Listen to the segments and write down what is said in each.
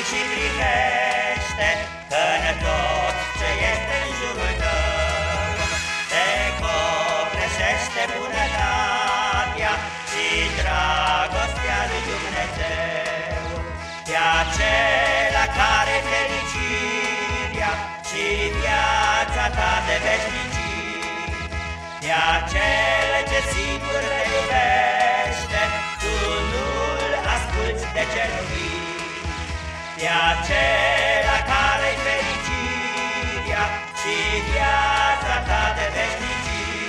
Ridică-ți ochii și privește Că în tot ce este în jurul tău Te copleșește bunătatea Și dragostea lui Dumnezeu. Pe acela care fericirea Și viața ta de veșnicii Pe acel ce sigur te iubește Tu nu-l asculți de ce nu Pe acela care-i fericirea Și viața ta de veșnicii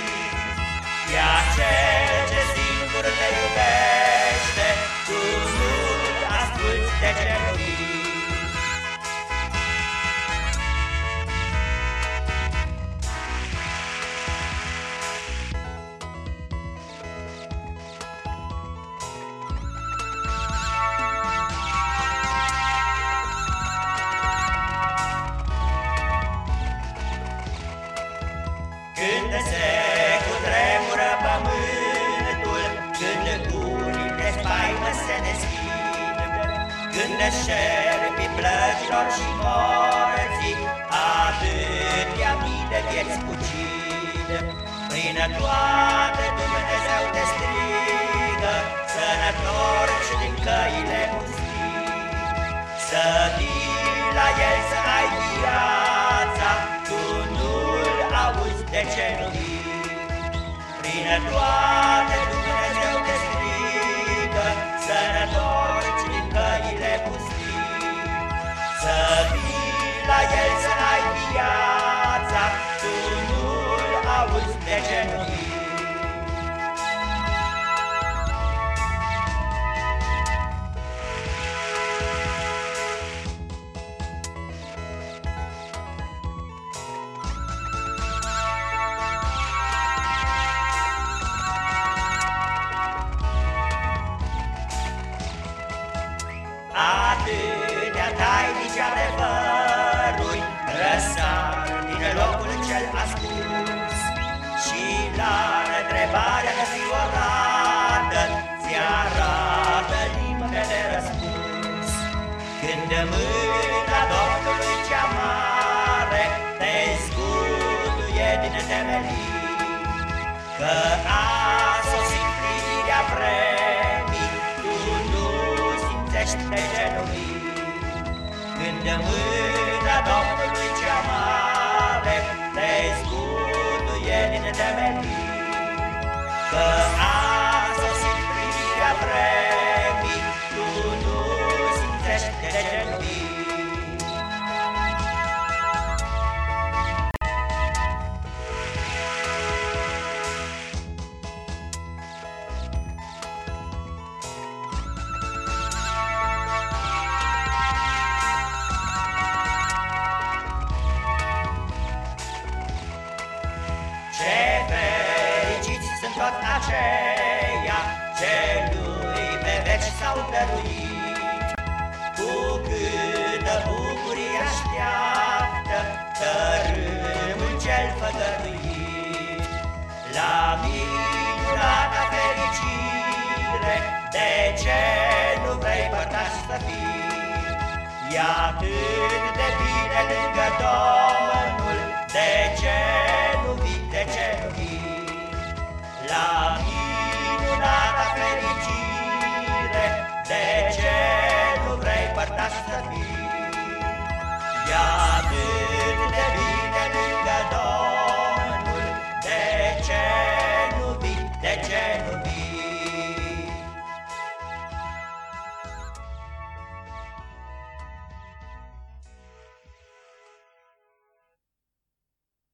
Pe acel ce singur te iubește Tu nu-l asculți de ce Când șerpi plăcilor și morții, Atâtea mii de vieți ucid. Prin toate Dumnezeu te strigă, Să ne întorci din căile pustii, Să vii la El să ai viața, Tu nu-L auzi de ce nu vii? Prin toate Dumnezeu Răsar din locul cel ascuns Și la întrebarea nesfigurată Ți arată limpede răspuns. Când mâna Domnului cea mare Te zguduie din temelii Că a sosit plirea vremii Tu nu simțești de genunchi. Când mâna Ce fericiți sunt toți aceia Ce lui pe veci s-au dăruit Cu câtă bucurie așteaptă Tărâmul cel făgăduit La minunata fericire De ce nu vrei părtaș să fii? E atât de bine lângă Domnul De ce la minunata fericire, de ce nu vrei părtaș să fii? Iată